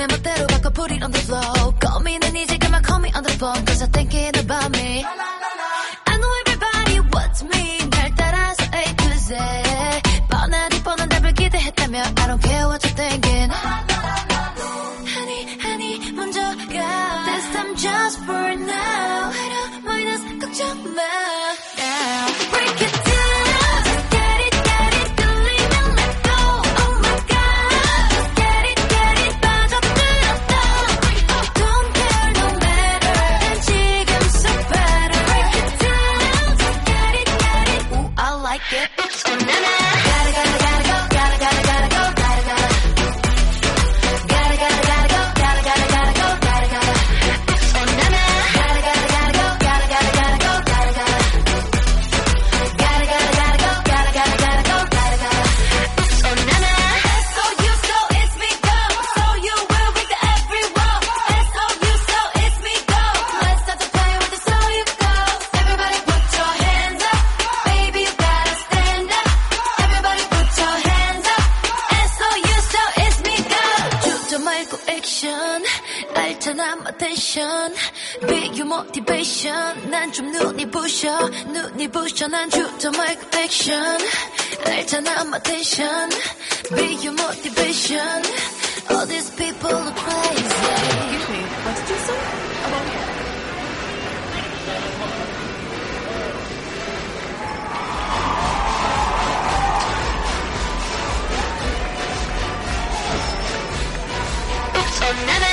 내 멋대로 바꿔 put it on the floor. 알잖아 my tension Be your motivation. 난 좀 눈이 부셔 눈이 부셔 난 주저 my protection 알잖아 my tension Be your motivation. All these people are crazy. Excuse me, what did you say about another